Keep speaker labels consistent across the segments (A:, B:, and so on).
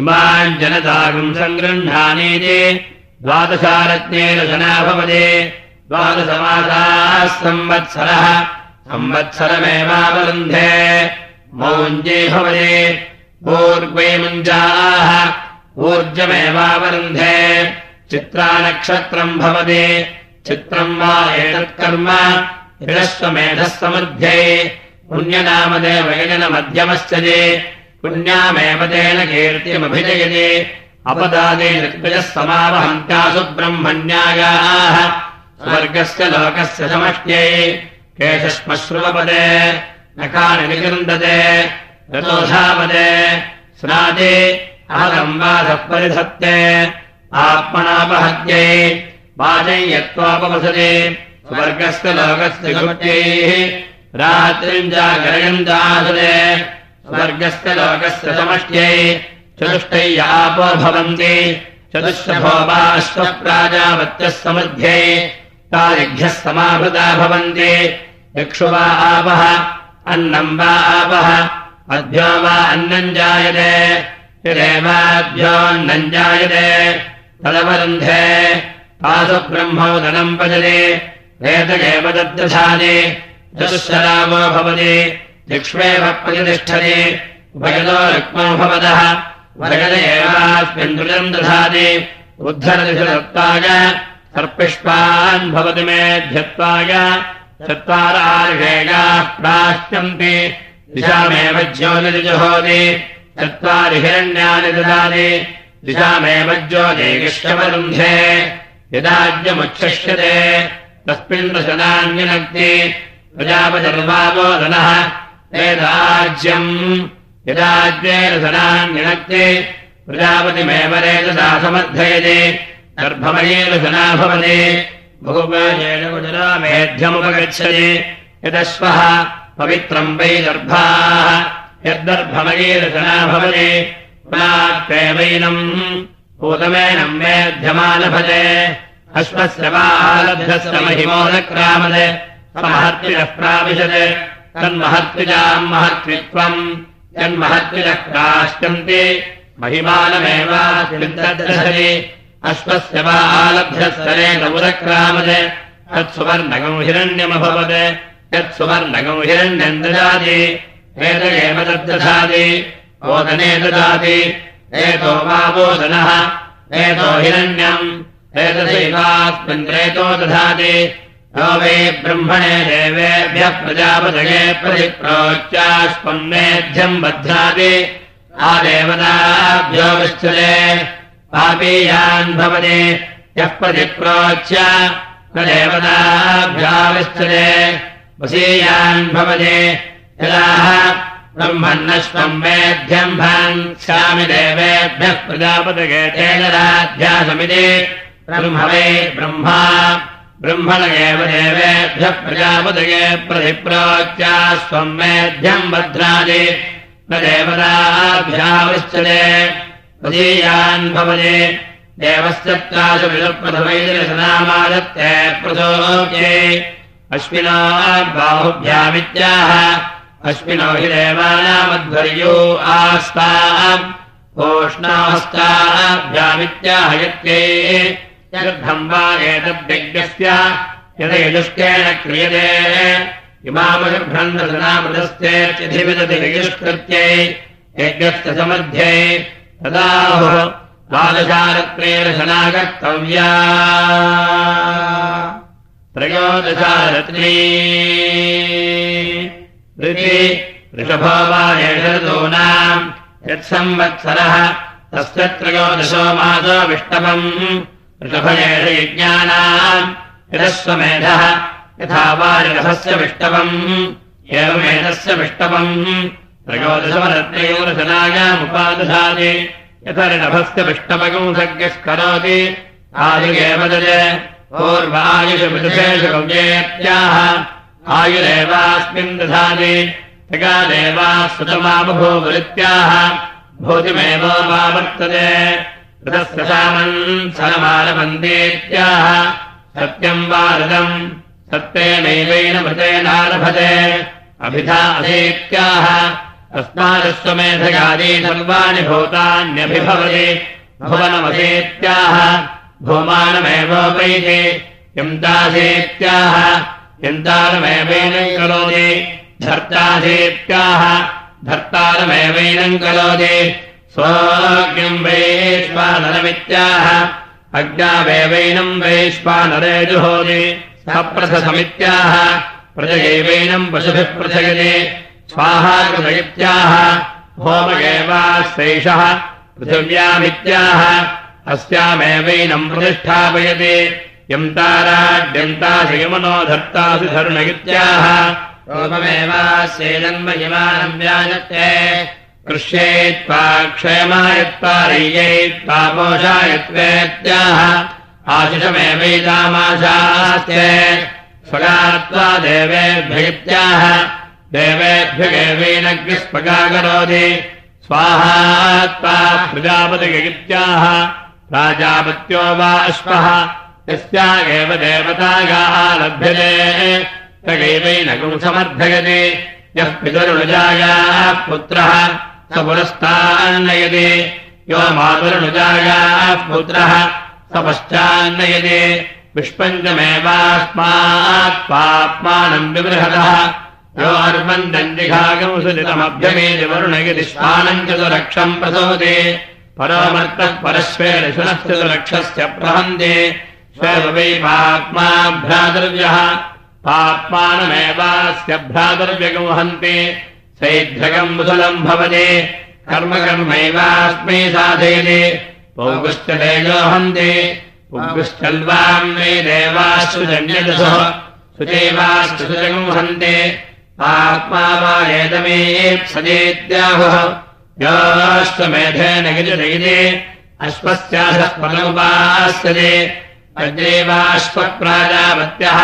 A: इमाम् जनतागम् सङ्गृह्णानीति द्वादशारत्नेन जना भवति द्वादशमासाः संवत्सरः संवत्सरमेवावरुन्धे मौञ्जे भवति पूर्वे मुञ्जाः ऊर्जमेवावरुन्धे चित्रानक्षत्रम् भवति चित्रम् वा एतत्कर्म हिरस्वमेधः ये। पुण्यामेव तेन कीर्तिमभिजयते। अपदादे निर्गजः समावहन्त्यासु ब्रह्मण्यागाः स्वर्गस्य लोकस्य समष्ट्यै। केशश्मश्रुवपदे नखानि निकृन्दते रतोधापदे स्नादे अहदम्बाधः परिधत्ते आत्मनापहत्यै वाजय्यत्वापवसते स्वर्गस्य लोकस्य गुप्त्यैः रात्रिम् जागरयन्तासते स्वर्गस्य लोकस्य समष्ट्यै चतुष्टै आपो भवन्ति। चतुष्टभो वा समृद्ध्यै तादिभ्यः समाभृता भवन्ति। यक्षु वा आपः अन्नम् वा आपः अभ्यो वा अन्नम् जायते। यदेवाभ्योऽन्नम् जायते। तदवरुन्धे तासु ब्रह्मोदनम् पजते एत एव चतुःशरामो भवति। दिक्ष्वेव प्रतिष्ठति। उभयतो रुक्मो भवतः। दुरिदम् दधाति। उद्धरदिषु दत्ताय सर्पिष्पान् भवति मेध्यत्वाय चत्वारार्षेगाः प्राश्यन्ति। दिशामेव ज्योतिर्जुहोति। चत्वारि हिरण्यानि ददाति। दिशामेव ज्योतिगिष्यवरुन्धे यदाज्यमुच्छिष्यते तस्मिन् रशनान्यनक्ति प्रजापतिर्वावोदनः एताज्यम् यदाज्ये रसनान्यनक्ति प्रजापतिमेव रेतसा समर्थयति। गर्भमये रसना भवति। भूपेन गुजरामेध्यमुपगच्छति। यदश्वः पवित्रम् वै दर्भाः। यद्दर्भमये रसना भवति। पुनात्वैवैनम् पूतमेनम् मेध्यमालभते अश्वस्य वा आलभ्यस्य महिमोदक्रामद महर्त्वित्वम् यन्महर्त्विजः प्राश्यन्ति। महिमानमेवादर्शति अश्वस्य वा आलभ्यस्तरेण उदक्रामद तत्सुवर्णकम् हिरण्यमभवत्। यत्सुवर्णकम् हिरण्यम् ददाति। एत एव तद्दधाति। ओदने ददाति। एतो वा वोदनः एतो हिरण्यम्। रेतो दधाति यो वै ब्रह्मणे देवेभ्यः प्रजापदये प्रतिप्रोच्यास्पन्मेध्यम् बध्नाति। आदेवताभ्यो विश्चले पापीयान् भवति। यः प्रतिप्रोच्य न देवताभ्याविश्चले वशीयान् भवति। यदाः ब्रह्मन्नश्वम् मेध्यम् भान् स्यामि देवेभ्यः प्रजापतये तेन राध्यासमिति ब्रह्म वै ब्रह्मा ब्रह्मण एव देवेभ्यः प्रजापतये प्रतिप्रोच्या स्वम् मेध्यम् भद्रादि न देवताभ्याविश्चते प्रदीयान् देवश्चत्रासु विलप्रथमैदशनामादत्ते प्रसोचे अश्विना बाहुभ्यामित्याह। अश्विनो हि देवानामध्वर्यो आस्ताम्। ओष्णाहस्ताभ्यामित्याहयत्यै गर्भम् वा एतद्यज्ञस्य यदयजुष्केण क्रियते इमामशभ्रन्दनामृतस्तेत्यधिविदति यजुष्कृत्यै यज्ञस्य समर्थ्यै तदाहुः द्वादशारत्नेन शनाकर्तव्या त्रयोदशारत्नी ऋषभो वा एषदूनाम् यत्संवत्सरः तस्य त्रयोदशो मासो विष्टवम् ऋषभयेष यज्ञानाम् यदस्वमेधः यथा वा रथस्य विष्टवम् एवमेधस्य विष्टवम् त्रयोदशमरत्नयोरशनायामुपादधाति यथा ऋषभस्य विष्टवकम् सज्ञः करोति आयुगेव दज पूर्वायुषविदुषेषु गव्येत्याह आयुरेवास्मिन् दधाति तगा देवाः सुतमा बभूवृत्याः भूतिमेवोपावर्तते सामन् सनमालपन्देत्याह सत्यम् वा ऋतम् सत्येनैवैन मृतेनारभते अभिधा अधीत्याह तस्मादस्वमेधगादी सर्वाणि भूतान्यभिभवति भुवनमधीत्याह भूमानमेवोपैति यन्ताधीत्याह यन्तारमेवैनम् करोति धर्ताधीत्याह धर्तारमेवैनम् करोति स्वज्ञम् वैश्वानरमित्याह। अज्ञावेवैनम् वैश्वानरे जुहोति सप्रथसमित्याह प्रजयैवैनम् पशुभिः पृथयते स्वाहा कृतयित्याह। होमगेवास्यैषः पृथिव्यामित्याह। अस्यामेवैनम् प्रतिष्ठापयति। यन्ताराड्यन्तासयमनो धर्तासु धर्म इत्याह
B: रोममेवास्यैनम् महिमानम् व्याजते
A: कृष्येत्वा क्षेमायत्वा रय्यैत्वा मोषायत्वेत्याह आशिषमेवैतामाशास्ते स्वगात्वा देवेभ्यगित्याह देवेभ्यगेवैनग्निस्पगा करोति स्वाहात्वा प्रजापतिगित्याह प्राजापत्यो वा अश्वः यस्यागेव देवतागाः लभ्यते तगैवैनगुम् समर्थयति यः पितरुणुजायाः पुत्रः स पुरस्तान्नयति यो मातुरनुजायाः पुत्रः स पश्चान्नयति विष्पञ्चमेवास्मात् पाप्मानम् विबृहतः। यो अर्वन्दम् जिघागम् सुलितमभ्यमेति वरुणयति श्वानम् चतुरक्षम् प्रसोति परोमर्तः परश्वेन शुनः चतुरक्षस्य प्रहन्ति स्वेव वै पाप्मा भ्रातृव्यः पाप्मानमेवास्य भ्रातृव्यगुहन्ति सैध्यगम् मुसलम् भवति कर्मकर्मैवास्मै साधयति। वै देवाश्चु जन्यदसः सुचैवाश्चु सुजगुंहन्ति आत्मा वा वज्रेवाश्वप्राजापत्यः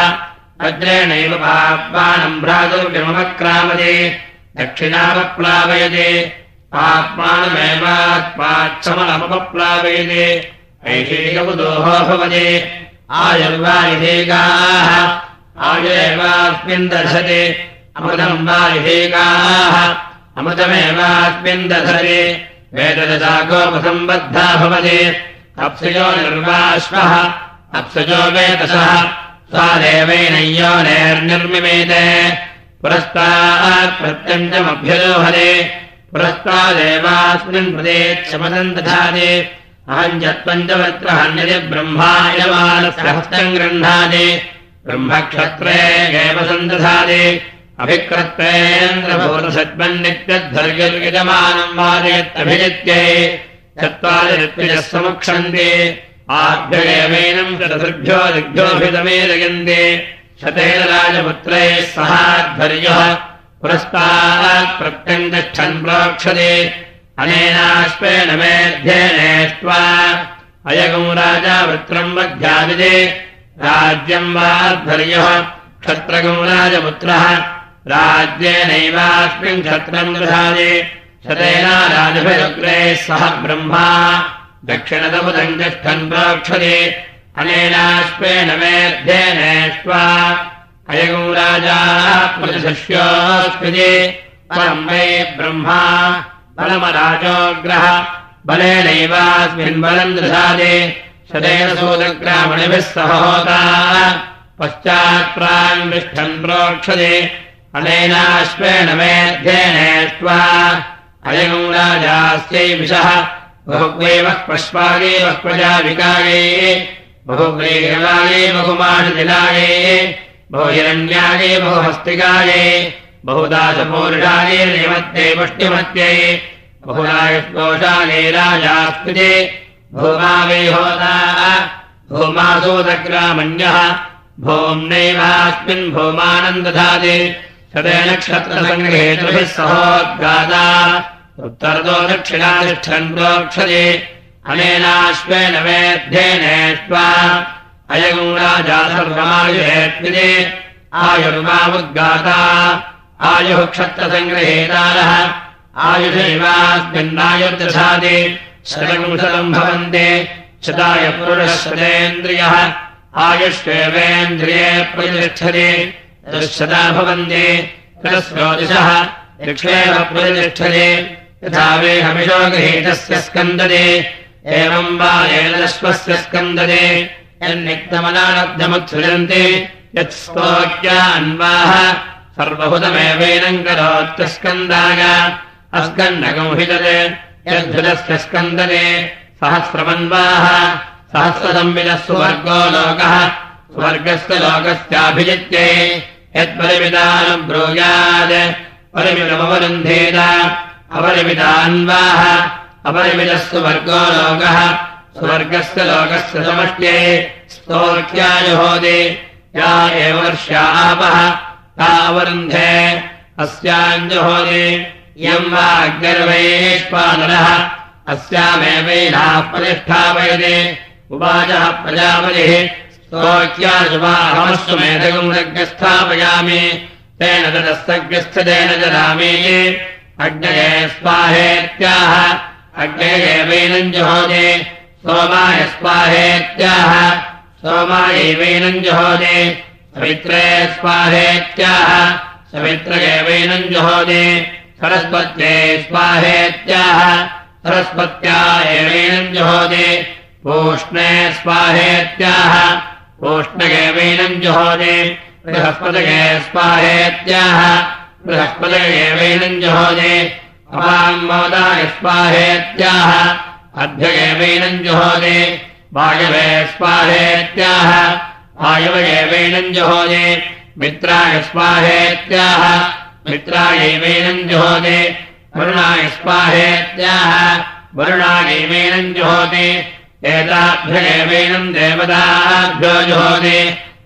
A: वज्रेणैव पाप्मानम् भ्रातुर्विमक्रामते दक्षिणापप्लावयते। आत्मानमेवात्माक्षमलमपप्लावयते ऐषेकमुदोहो भवति। आयुर्वायुधेकाः। आयुरेवास्मिन् दधते अमृतम् वायुधेकाः। अमृतमेवास्मिन् दधते वेददशाकोपसम्बद्धा भवति। अप्सयो निर्वाश्वः अप्सजो वेदसः सा नेर्निर्मिमेते पुरस्तात् प्रत्यञ्चमभ्यजोहरे पुरस्तादेवास्मिन् प्रदेक्षमदम् दधाति अहम् च त्वञ्चवत्र हन्यति ब्रह्मायमानस्य हस्तम् गृह्णाति ब्रह्मक्षत्रे एव सन्दधाति अभिक्रत्वेन्द्रभूतसद्मन्नित्यध्वर्गर्यजमानम् वादयत्यभिजित्यै चत्वारि ऋत्विजः समुक्षन्ति। आभ्यगेवैनम् चतुर्भ्यो दिग्भ्योऽभितमेदयन्ति शतेन राजपुत्रैः सहाध्वर्यः पुरस्तात् प्रत्यङ्गच्छन् प्रोक्षते। अनेनाश्वेन मेध्येनेष्ट्वा अयगम् राजा वृत्रम् वध्यादिते। राज्यम् वाध्वर्यः क्षत्रगम् राजपुत्रः। राज्येनैवास्मिन् क्षत्रम् गृहादि। शतेना राजभिरुग्रे सह ब्रह्मा। दक्षिणतमुदम् तिष्ठन् प्रोक्षते अनेनाश्वेन मेध्येनेष्ट्वा अयगम् राजा प्रतिशिष्योऽस्मिति परम् वै ब्रह्मा बलमराजोग्रह बलेनैवास्मिन् बलम् दृशादि शतेन सूदग्रामणिभिः सह होता। पश्चात्प्राङ्ष्ठन् प्रोक्षते। अनेनाश्वेन मेध्येनेष्ट्वा अयगम् राजास्यै विशः बहुग्रेवः पश्वागेवः प्रजाविकागे बहुग्रेवागे बहुमाणदिलागे बहुहिरण्यागे बहुहस्तिकागे बहुदासपूर्णागे निमत्ये पुष्टिमत्यै बहुरायकोशागे राजास्कृते भूमावे होता भूमासूदग्रामण्यः भूम्नैवास्मिन् भूमानम् दधाति शतनक्षत्रसङ्ग्रहेतुभिः सहोद्गाता उत्तरतो दक्षिणातिष्ठन् प्रोक्षते अनेनाश्वेन मेध्येनेष्ट्वा अयगुम् राजा आयुर्मामुद्गाता आयुः क्षत्रसङ्ग्रहेतारः आयुषैवास्मिन्नायुर्दशाति शतकुशलम् भवन्ति। शताय पुरुषः शतेन्द्रियः आयुष्वेवेन्द्रिये प्रतिष्ठति। चतुःशता भवन्ति। तिरस्रोदिशः दक्षेण प्रतिष्ठते। यथा वेहमिषो गृहीतस्य स्कन्दते। एवम् वा स्कन्दते यन्निक्तमनानब्धमुत्सृजन्ति यत्स्तोक्या अन्वाः सर्वभूतमेवैनम् करोत्यस्कन्दाय अस्कण्डकंहितते यद्धुतस्य स्कन्दने सहस्रमन्वाः सहस्रसंविदः सुवर्गो लोकः स्वर्गस्य लोकस्याभिजित्यै यत्परिमितानुब्रूयात् परिमितमवरुन्धेत अपरिमितान्वाः अपरिमितः सुवर्गो लोकः स्वर्गस्य लोकस्य समष्ट्ये स्तोर्क्यायुहोदि या एव वर्ष्यापः तावरुन्धे। अस्याञ्जुहोदि। इयम् वा अग्निर्वैष्पानरः अस्यामेवैनाः प्रतिष्ठापयति उवाचः प्रजापतिः। स्तोक्याजुवाहमस्तु मेधगम् रज्ञस्थापयामि तेन तदस्तज्ञस्थतेन जरामि अग्नये स्वाहेत्याह अग्नयेवैनम् जुहोदे सोमाय स्वाहेत्याह। सोमायैवैनम् जुहोदे सवित्रे स्वाहेत्याह। सवित्रयेवैनम् जुहोदे सरस्वत्ये स्वाहेत्याह। सरस्वत्या एवैनम् जुहोदे पूष्णे स्वाहेत्याह। पूष्णगेवैनम् जुहोदे बृहस्पतये स्वाहेत्याह। बृहस्पतयेवैनम् जुहोदे अपाङ्मोदाय स्वाहेत्याह अध्यगेवैनम् जुहोदे वायवे स्वाहेत्याह वायवयेवैनम् जुहोदे मित्राय स्वाहेत्याह मित्रायैवैनम् जुहोदे वरुणाय स्वाहेत्याह वरुणायैवैनम् जुहोदे एताभ्यगेवैनम् देवताभ्यो जुहोदे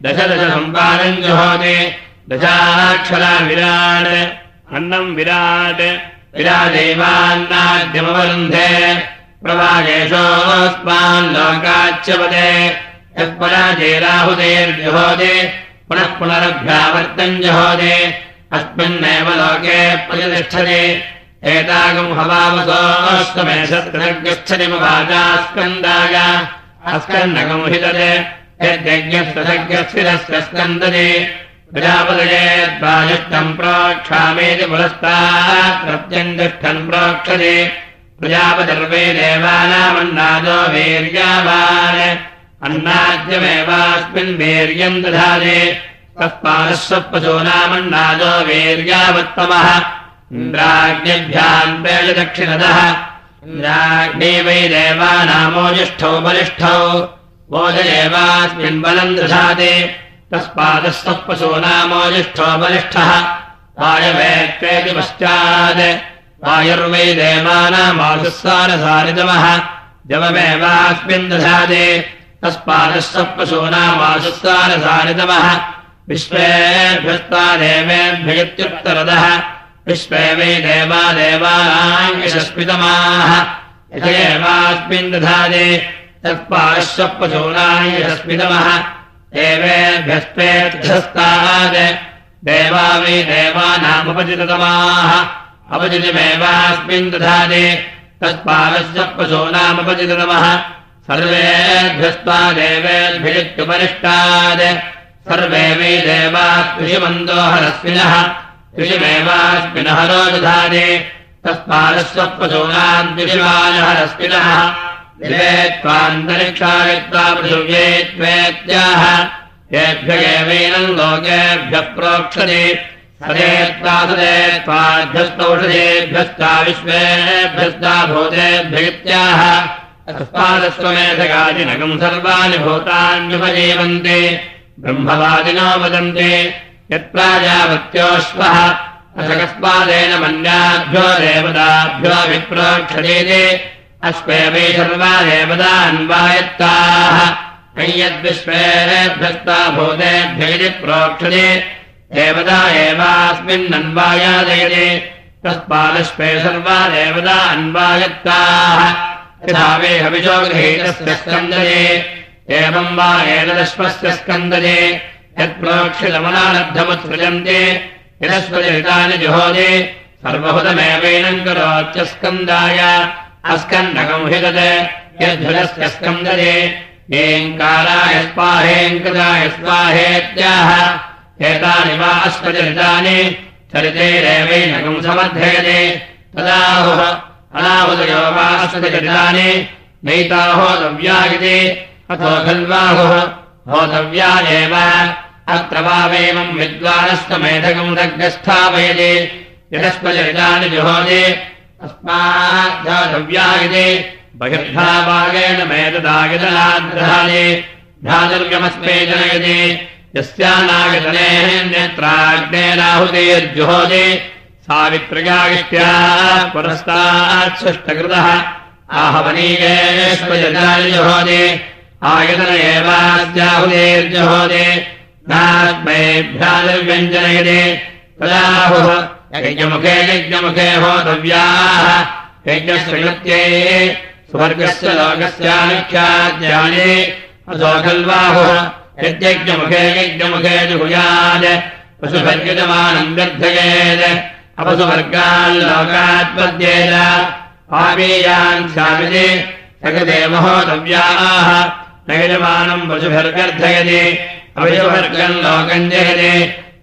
A: दशदशसम्पादम् जुहोदे दशाक्षरा विराट् अन्नम् विराट् विरादेवान्नाद्यमवरुन्धे प्रवागेशोऽस्मान् लोकाच्यपदे यत्पराजेराहुतेर्जुहोदे पुनः पुनरभ्यावर्तम् जुहोदे अस्मिन्नेव लोके प्रतिष्ठते एतागम् सत्रगच्छति मवाचा स्कन्दाय अस्कन्दकम् सज्ञस्थिरस्य स्कन्दते प्रजापदये द्वायुष्टम् प्रोक्षामेति पुरस्तात् प्रत्यङ्गिष्ठन् प्रोक्षते। प्रजापतिर्वे देवानामन्नादो वीर्यावान्। अन्नाद्यमेवास्मिन् वीर्यम् दधाते। तस्मादः पशूनामन्नादो वीर्यावत्तमः। इन्द्राग्ने वै देवानामोजिष्ठौ बलिष्ठौ। बोधयेवास्मिन् बलम् दधाते तस्मादस्तः पशूनामोजिष्ठो बलिष्ठः। वायवेत्वेति पश्चात्। वायुर्वै देवानामाशुस्सारसारितमः जवमेवास्मिन् दधाते। तस्मादस्तः पशूनामाशुस्सारसारितमः विश्वेभ्यस्ता देवेभ्यत्युत्तरदः विश्वे वै देवा देवानाम् यशस्मितमाः यथ एवास्मिन् दधाते तत्पार्श्व पशूनाम् देवेभ्यस्तेभ्यस्तात्। देवा वै देवानामुपचिततमाः अपचितमेवास्मिन् दधाते। तत्पालस्य पशूनामुपचिततमः सर्वेभ्यस्त्वा देवेभ्यत्युपरिष्टात् सर्वे वै देवाः कृषिमन्दो हरस्मिनः कृषिमेवास्मिनहरो दधाते। तस्मादस्य पशूनाम् त्वान्तरिक्षायत्वा पृथिव्ये त्वेत्याह येभ्य एवैनम् लोकेभ्यः सदेत्वा सदे त्वाभ्यस्तौषधेभ्यस्ता विश्वेभ्यस्ता भूतेभ्यत्याह तस्मादस्वमेधगादिनकम् सर्वाणि भूतान्युपजीवन्ते। ब्रह्मवादिनो वदन्ते यत्प्राजावत्योऽश्वः। अशकस्मादेन मन्याभ्यो देवताभ्यो विप्रोक्षते अश्वे वै सर्वा देवतान्वायत्ताः कैयद्विश्वेभ्यस्ता भूतेभ्य प्रोक्षते देवता एवास्मिन्नन्वायादयते तस्मादश्वे सर्वा देवता अन्वायत्ताः। स्कन्दते एवम् वा एतदश्वस्य स्कन्दते यत्प्रोक्षितमनानद्धमुत्सृजन्ते यदस्वचरितानि जुहोदे सर्वभूतमेवैनम् करोत्यस्कन्दाय अस्कन्दकम् हि तत् यद्धुलस्य स्कन्दते येङ्काराय स्वाहेङ्कृताय स्वाहेत्याह एतानि वा अश्वचरितानि चरितैरेवैनकम् समर्थयते तदाहुः अनाहुदयो इति अथो खल्वाहुः होतव्या एव अत्र वावेमम् विद्वानस्तमेधकम् दग्गस्थापयति यतस्पचरितानि जुहोति इति बहिर्भावागेन मेतदागतनाद्रहानि भ्रातुर्यमस्मे जनयति। यस्यानागतनेऽन्यत्राग्नेराहुतेर्जुहोति सावित्रयागिष्ट्या पुरस्ताच्छष्टकृतः आहवनीकेष्वजनानि जुहोति। आयतन एवास्याहुतेर्जुहोति नास्मै भ्रातुर्व्यञ्जनयति तदाहुः यज्ञमुखे यज्ञमुखे होतव्याः यज्ञश्रृत्यै स्वर्गस्य लोकस्याख्याज्ञाने अथो खल्वाहुः यद्यज्ञमुखे यज्ञमुखे जुहुयात् पशुभर्गजमानम् व्यर्थयेत् अपसुवर्गाल्लोकात्पद्येत पापीयान् स्यामिति सकृते महोतव्याः। न यजमानम् पशुभिर्गर्थयति अभिषुभर्गम् लोकम् जयते।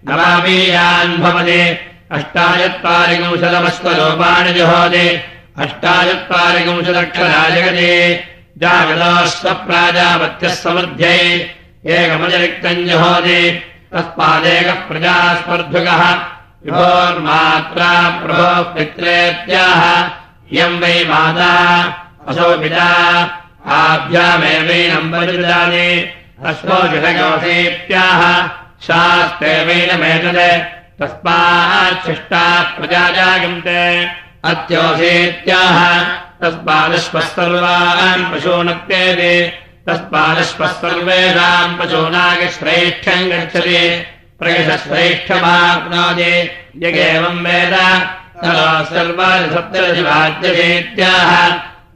A: न पापीयान् भवति। अष्टाचत्वारिकंशतमस्वरूपाणि जुहोति अष्टाचत्वारिकंशदक्षरा जगति जागदाश्वप्राजापत्यः समृद्ध्यै एकमतिरिक्तम् जुहोति तस्मादेकः प्रजास्पर्धुकः विभोर्मात्रा प्रभो पित्रेत्याह। इयम् वै माता। असौ पिता। आभ्यामेवैनम् परिदानि अश्वोषिषयोसेत्याह शास्त्रेवैनमेतत् तस्माच्छिष्टाः प्रजाजागन्ते अत्योसेत्याह तस्मादश्वः सर्वान् पशूनक्तेति। तस्मादश्वः सर्वेषाम् पशूनागश्रेष्ठम् गच्छति। प्रयशश्रेष्ठमाप्नोति यगेवम् वेद। सर्वाणि सप्तदशिवाद्यसेत्याह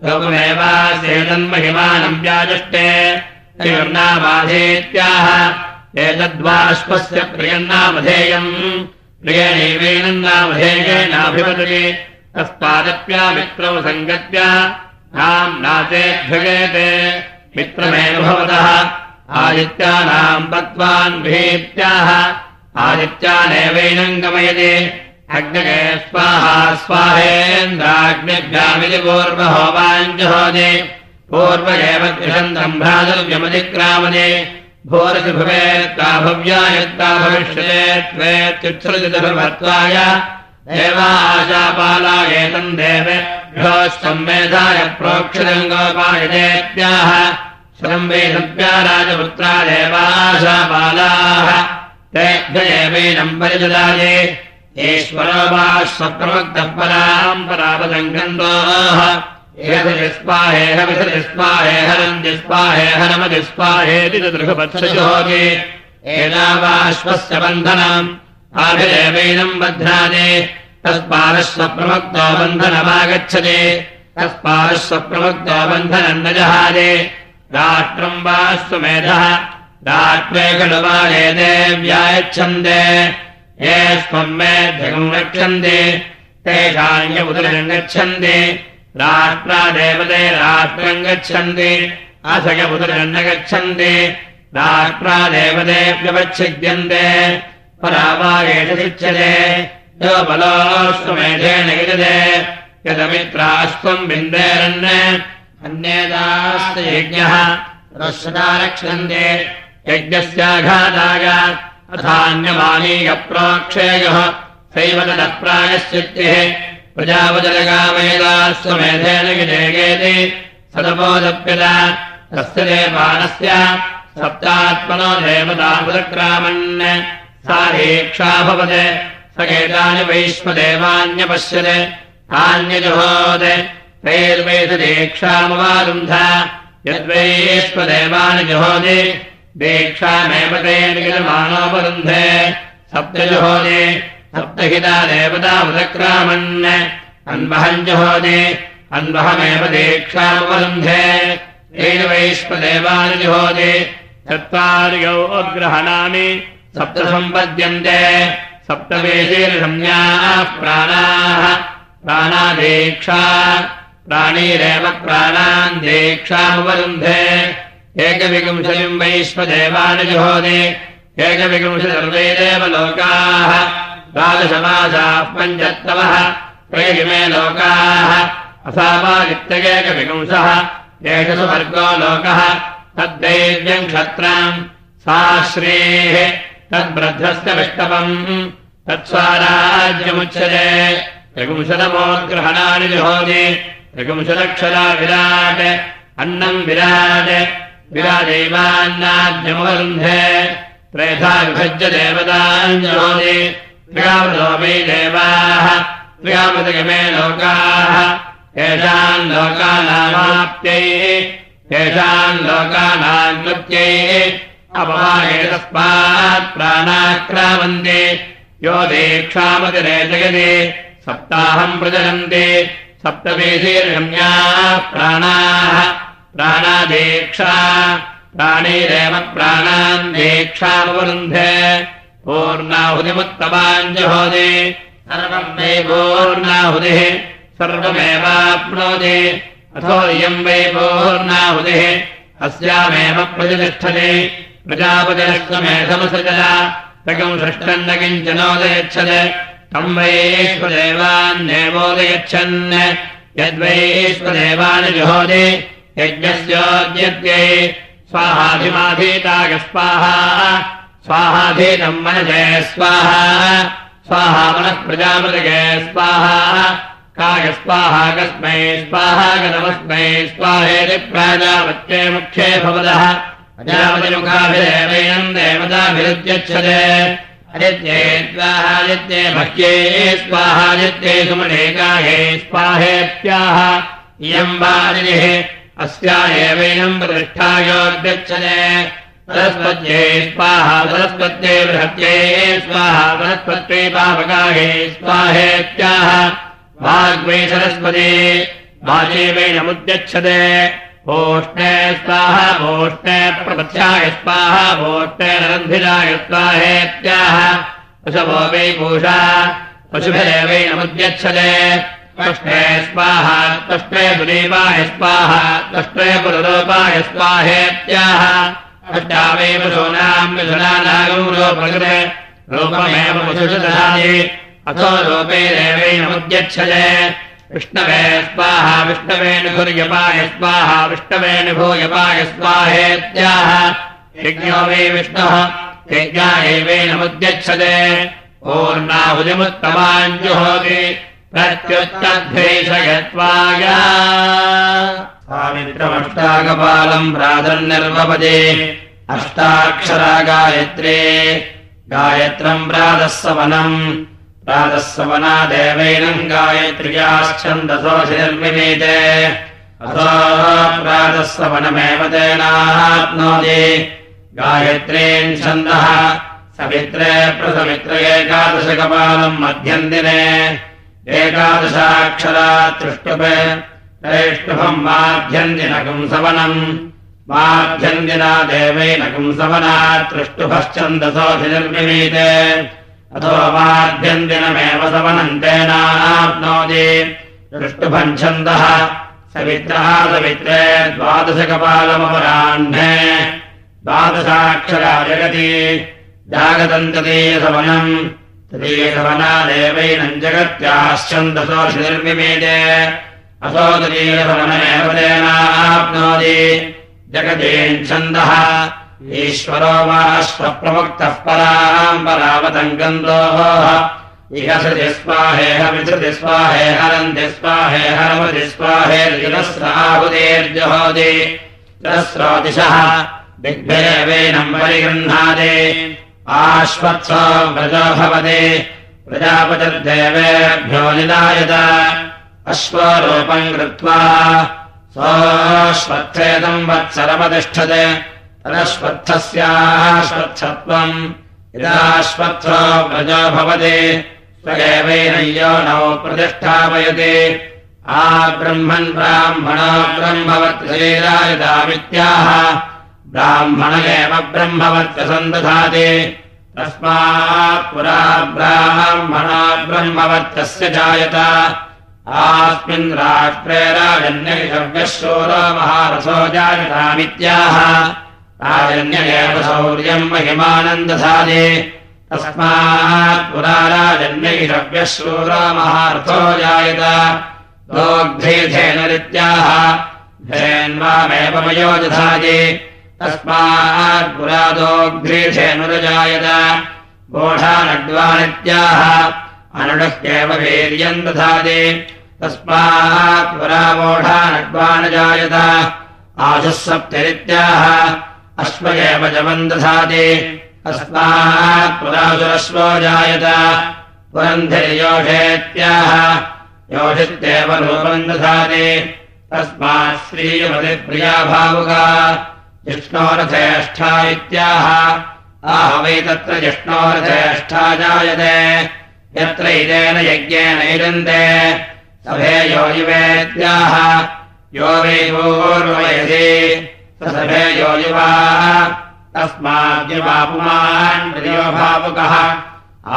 A: लोकमेवासेतन्महिमानम् व्याजष्टे नामाधेत्याह एतद्वाश्वस्य प्रियन्नामधेयम् प्रियनैवेनन्नामधेयेनाभिवदति तस्मादप्या मित्रौ सङ्गत्या। नाम्नाचेद्भगेते मित्रमेव भवतः आदित्यानाम् भीत्याः आदित्यानेवैनम् गमयति। अग्नगे स्वाहा स्वाहेन्द्राग्निभ्यामिति पूर्वहोवाञ्जहोदे पूर्व एव गृहन्तम् भ्रातुर्व्यमतिक्रामदे भोरसि भवेत्ता भव्यायत्ता भविष्यते त्वेत्युत्सृजितभर्त्वाय देवाशापालायेतम् देवेभ्यो संवेधाय प्रोक्षितम् गोपायतेत्याह श्रम् वेदव्या राजपुत्रा देवाशापालाः एवैनम् परिददाये ईश्वरो वा स्वप्रवक्तः पराम् परापदङ्गन्तोः एनावाश्वस्य बन्धनम् आभिदेवैनम् बध्नादे। तस्मादश्वप्रवक्तो बन्धनमागच्छति। तस्मादश्वप्रवक्तो बन्धनम् न जहादे। राष्ट्रम् वा स्वमेधः राष्ट्रे खलु वा एते व्यायच्छन्ते स्वम् मेध्यकम् रक्षन्ते। तेषाम् यमुदरम् गच्छन्ति राष्ट्रादेवते राष्ट्रम् गच्छन्ति न गच्छन्ति। राष्ट्रादेवतेऽप्यवच्छिद्यन्ते परावागेषिच्यते यो बलोऽश्वमेधेन यजते यदमित्राश्वम् बिन्देरन् अन्येदास्त यज्ञः रश्वता रक्षन्ते। यज्ञस्याघाताय अथान्यमानीयप्रोक्षेयः सैव ततः विजयगेति सदपोदप्यत तस्य देवानस्य सप्तात्मनो देवतामुदक्रामन् सा दीक्षा भवत् स एतानि वैश्वदेवान्यपश्यत् तान्यजुहोत् तैर्वैषदीक्षामवारुन्ध यद्वैश्वदेवानि जुहोति दीक्षामेव तैर्गिलमानोपरुन्धे सप्तजुहोति सप्तहिता देवतामुदक्रामन् अन्वहम् जुहोति अन्वहमेव दीक्षामवरुन्धे तेन वैश्वदेवानि जुहोति चत्वार्यौ उद्ग्रहणानि सप्त सम्पद्यन्ते सप्तवेशीर्षम्याः प्राणाः प्राणादीक्षा प्राणीरेव प्राणान् दीक्षामुपरुन्धे एकविंशतिम् वैश्वदेवानि जुहोति एकविंशति सर्वे देव लोकाः द्वादशमासाः पञ्चत्तवः त्रयिमे लोकाः। असावादित्यगेकविपुंसः एष सुवर्गो लोकः। तद्दैव्यम् क्षत्राम्। सा श्रेः। तद्ब्रद्धस्य विष्टवम् तत्स्वाराज्यमुच्यते। त्रिपुंशतमोद्ग्रहणानि जुहोति। त्रिपुंशदक्षरा विराट् अन्नम् विराट्। विराजैवान्नाद्यमवरुन्धे त्रेधा विभज्य देवताञ्जहोति त्रियामृतो वै देवाः त्रियामृतगमे लोकाः येषाम् लोकानामाप्त्यै येषाम् लोकानाम् नृत्यै अपवायेतस्मात् प्राणाक्रामन्ते यो दीक्षामतिरेजयति सप्ताहम् प्रचलन्ति सप्तवीशीर्गम्याः प्राणाः प्राणादीक्षा प्राणैरेव प्राणान् दीक्षामवरुन्धे पूर्णाहुतिमुत्तमाञ्जहोदे। सर्वम् वै पूर्णाहुतिः सर्वमेवाप्नोति। अथो इयम् वै पूर्णाहुतिः अस्यामेव प्रतिष्ठते। प्रजापतिरश्वमेधमसजला तकम् सृष्टम् न किञ्चनोदयच्छत्। तम् वैश्वदेवान्नेवोदयच्छन् यद्वैश्वदेवानि जुहोति यज्ञस्योद्यत्यै स्वाहाधिमाधीतागस्वाहा स्वाहाधीतम् मनजे स्वाहा। स्वाहा मनः प्रजापतिगे स्वाहा। कागस्वाहा कस्मै स्वाहा गतमस्मै स्वाहेति प्राजापत्ये मुख्ये भवदः प्रजापतिमुखाभिदेवैनम् देवताभिरुद्यच्छते अदित्ये स्वाहादित्ये भक्ये स्वाहादित्ये सुमनेकाये स्वाहेत्याह इयम् वादिः अस्या एवैनम् प्रतिष्ठायोद्यच्छते सरस्वत्यै स्वाहा सरस्वत्यै बृहत्यै स्वाहा सरस्वत्यै पापकाये स्वाहेत्याह। वाग्वै सरस्वती वाजेवैनमुद्यच्छते ओष्णे स्वाहा ओष्णे प्रपथ्याय स्वाहा ओष्णे नरन्धिराय स्वाहेत्याह। पशवो वै पूषा पशुभिरेवैनमुद्यच्छते त्वष्टे स्वाहा त्वष्टे सुदेवाय स्वाहा त्वष्टे पुरुरूपाय स्वाहेत्याह वै अथो रूपे देवैनमुद्यच्छते विष्णवे स्वाहा विष्णवेऽनुभुर्यपाय स्वाहा विष्णवेऽनुभूयपाय स्वाहेत्याह यज्ञो वै विष्णुः यज्ञायैवेनमुद्यच्छते पूर्णाहुतिमुत्तमाञ्जुहोति। प्रत्युत्तद्वेषयत्वाय स्वामित्रमष्टाकपालम् प्रातर्निर्वपदे अष्टाक्षरा गायत्रे गायत्रम् प्रातः सवनम् प्रातः सवना देवैनम् गायत्र्याश्चन्दसोऽशिर्विनीते अथो प्रातः सवनमेव तेनाप्नोति गायत्रीम् छन्दः। सवित्रे प्रसमित्र एकादशकपालम् मध्यम् दिने एकादशाक्षरा तृष्टुप त्रैष्टुभम् माध्यन्दिनकम् सवनम् माध्यन्दिना देवैनकम् सवना तृष्टुभश्चन्दसोऽधिनिर्विमीते अथो माध्यन्दिनमेव सवनम् तेनाप्नोति। तृष्टुभम् छन्दः सवित्रः सवित्रे द्वादशकपालमपराह्णे द्वादशाक्षरा जगति जागतम् तदीयसवनम् तदीयसवना देवैनम् जगत्याश्चन्दसोऽधिनिर्विमीते असो तदीयसवनमेव तेनाप्नोति जगतीम् छन्दः ईश्वरो वाश्वप्रमुक्तः पराम् परावतम् गन्धोः। इह सति स्वाहेह विसृति स्वाहे हरन्ति स्वाहे हरमति स्वाहेर्जुनस्राहुतेर्जहोति सहस्रोदिशः दिग्भिरेवेनम् परिगृह्णाति। आश्वत्सो व्रजो भवति। प्रजापतिर्देवेभ्यो निदायत अश्वरूपम् कृत्वा सोऽश्वत्थेदम् वत्सरमतिष्ठते तदश्वत्थस्याश्वत्थत्वम् यदाश्वत्थो व्रजो भवति स्वगेवैन योनौ प्रतिष्ठापयति। आ ब्रह्मन् ब्राह्मणो ब्रह्मवत्सैरायदामित्याह ब्राह्मण एव ब्रह्मवत्सन्दधाति तस्मात् पुरा ब्राह्मणो ब्रह्मवत्तस्य जायत आस्मिन् राष्ट्रे राजन्यशव्यशूरो महारथो जायतामित्याह। एव शौर्यम् महिमानम् महिमानन्दधादे तस्मात् पुरा राजन्यशव्यशूरो महारथो जायत दोग्धेधेनरित्याह धेन्वामेव मयो मयोजधादे तस्मात् पुरा दोग्धेधेनुरजायत गोढानड्वानित्याह अनुडह्येव वीर्यम् दधाति। तस्मात् पुरावोढानड्वानजायत आशः सप्तिरित्याह अश्व एव जवम् दधाति। तस्मात् पुरासुरश्वो जायत। पुरन्धिर्योषेत्याह योषित्येव रूपम् दधाति। तस्मात् श्रीयमतिप्रिया भावुका जिष्णोरथेष्ठा इत्याह। आह वै तत्र जिष्णोरथेष्ठा जायते यत्र इदेन यज्ञेन युजन्ते सभे यो युवेत्याह यो वै पूर्वयसि सभे यो युवाः। तस्माद्युवापुमान् प्रियो भावुकः।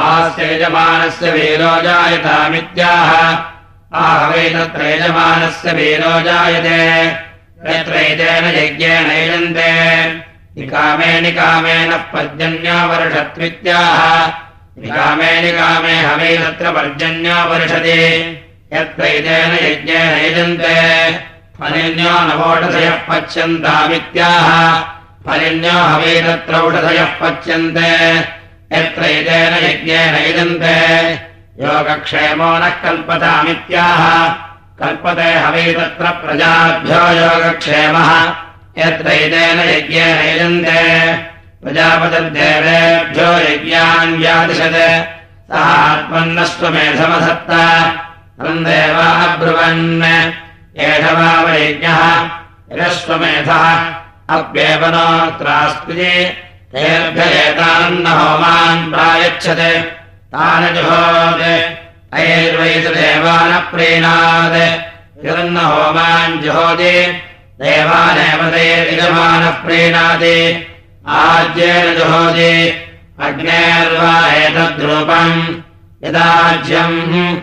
A: आस्य यजमानस्य वीरो जायतामित्याह आह वै तत्र यजमानस्य वीरो जायते। यत्र एतेन यज्ञेन युजन्ते निकामे निकामेन पर्जन्या वर्षत्वित्याह निकामे निकामे हवे तत्र पर्जन्या वर्षति यत्र एतेन यज्ञेन युजन्ते। फलिन्यो नवोषधयः पच्यन्तामित्याह फलिन्यो हवे तत्र औषधयः पच्यन्ते। यत्र एतेन यज्ञेन युजन्ते। योगक्षेमो नः कल्पतामित्याह कल्पते हवे तत्र प्रजाभ्यो योगक्षेमः। यत्र एतेन यज्ञेन युजन्ते प्रजापतिर्देवेभ्यो यज्ञान् व्यादिशत् सः आत्मन्नस्त्वमेधमधत्त तम् देवाः ब्रुवन् एष वावयज्ञः यजस्वमेधः अप्येव नोऽत्रास्ति तेभ्य एतान्न होमान् प्रायच्छत्। तान् जुहोत्। अयैर्वैतदेवान प्रीणात् यदन्न होमान् जुहोति। देवानेव यजमानः प्रीणाति आज्येन जुहोति अग्नेर्वा एतद्रूपम् यदाज्यम्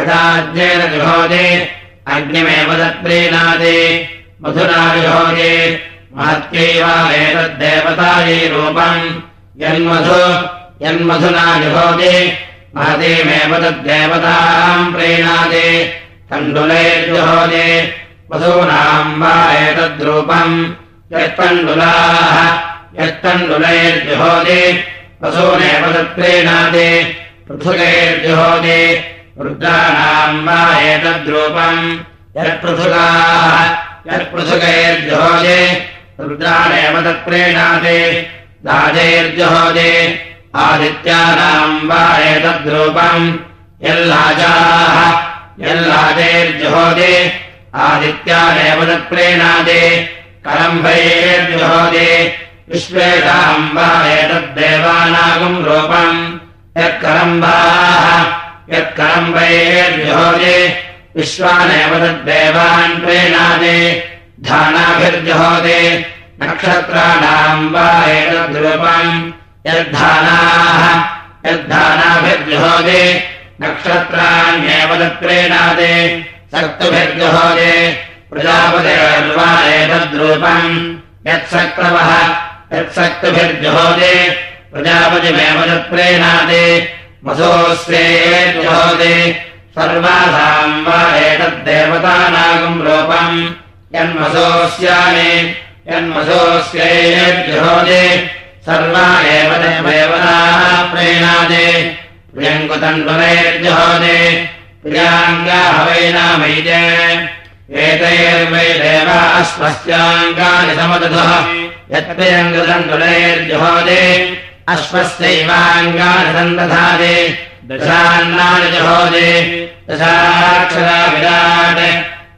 A: यदाज्येन जुहोति अग्निमेव तत्प्रीणाति। मधुना जुहोति महत्यैव एतद्देवतायै रूपम्। यन्मधु यन्मधुना जुहोति महतीमेव तद्देवताम् प्रीणाति। तण्डुलैर्जुहोति वधूनाम् वा एतद्रूपम्। यत्तण्डुलाः यत्तण्डुलैर्जुहोति वसूनेव तत्प्रीणाति पृथुकैर्जुहोति रुद्राणाम् वा एतद्रूपम्। यत्पृथुकाः यत्पृथुकैर्जुहोति रुद्राणेव तत्प्रीणाति राजैर्जुहोति आदित्यानाम् वा एतद्रूपम्। यल्लाजाः यल्लाजैर्जुहोति आदित्यानेव तत्प्रीणाति कलम्भैर्जुहोति विश्वेषाम् वा एतद्देवानागम् रूपम् यत्कलम्बाः यत्कलम्बैर्जुहोति विश्वानेव तद्देवान् प्रीणाति धानाभिर्जुहोति नक्षत्राणाम् वा एतद्रूपम् यद्धानाः यद्धानाभिर्जुहोति नक्षत्राण्येव तत्प्रीणाति सक्तुभिर्जुहोति प्रजापतिर्वा एतद्रूपम् यत्सक्रवः यत्सक्तुभिर्जुहोति प्रजापतिमेव तत्प्रीणाति वसोऽस्येर्जुहोति सर्वासाम् वा एतद्देवतानागम् रूपम्। यन्मसोऽस्यानि यन्मसोऽस्यैर्जुहोति सर्वा एव देवताः प्रीणाति प्रियङ्कुतण्डुलैर्जुहोति प्रियाङ्गाहवैनामैजे एतैर्वै देवाश्वस्याङ्गानि समदधः यत्प्रियङ्कुतण्डुलैर्जुहोति अश्वस्यैवाङ्गानि सन्दधाति दशान्नानि जुहोति दशाक्षरा विराट्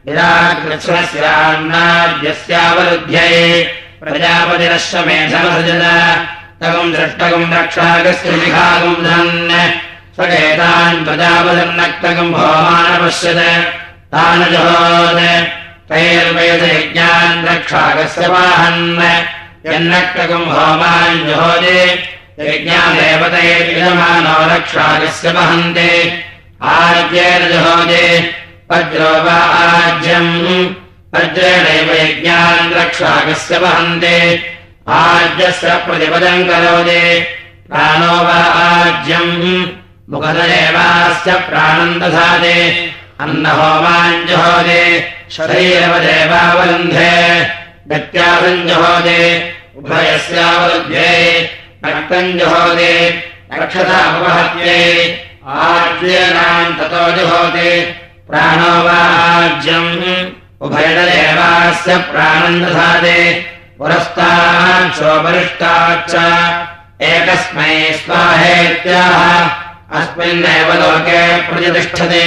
A: विराट्कृष्णस्यान्नाद्यस्यावरुध्यै प्रजापतिरश्वमेधमसजत तगुम् दृष्टगुम् रक्षाकस्य विघागुम् धन् स्वगेतान् प्रजापतिर्नक्तगुम् भोमानपश्यत् तान् जुहोत् तैर्वेदयज्ञान् रक्षाकस्य वाहन् यज्ञादेवतैर्यजमानो रक्षाकस्य वहन्ति। आज्येन जुहोति वज्रो वा आज्यम् वज्रेणैव यज्ञान् रक्षाकस्य वहन्ति। आज्यस्य प्रतिपदम् करोति
B: प्राणो वा आज्यम् मुखदेवास्य प्राणम् दधाति। अन्नहोमाञ्जुहोदे शरीरवदेवावरुन्धे गत्यासञ्जुहोदे उभयस्यावरुध्ये रक्तम् जुहोदे रक्षतामुपहत्ये आज्येनाम् ततो जुहोति प्राणो वा आज्यम्। उभयदेवास्य प्राणम् दधाति पुरस्ताच्छोपरिष्टाच्च एकस्मै स्वाहेत्याह अस्मिन्नेव लोके प्रतिष्ठते।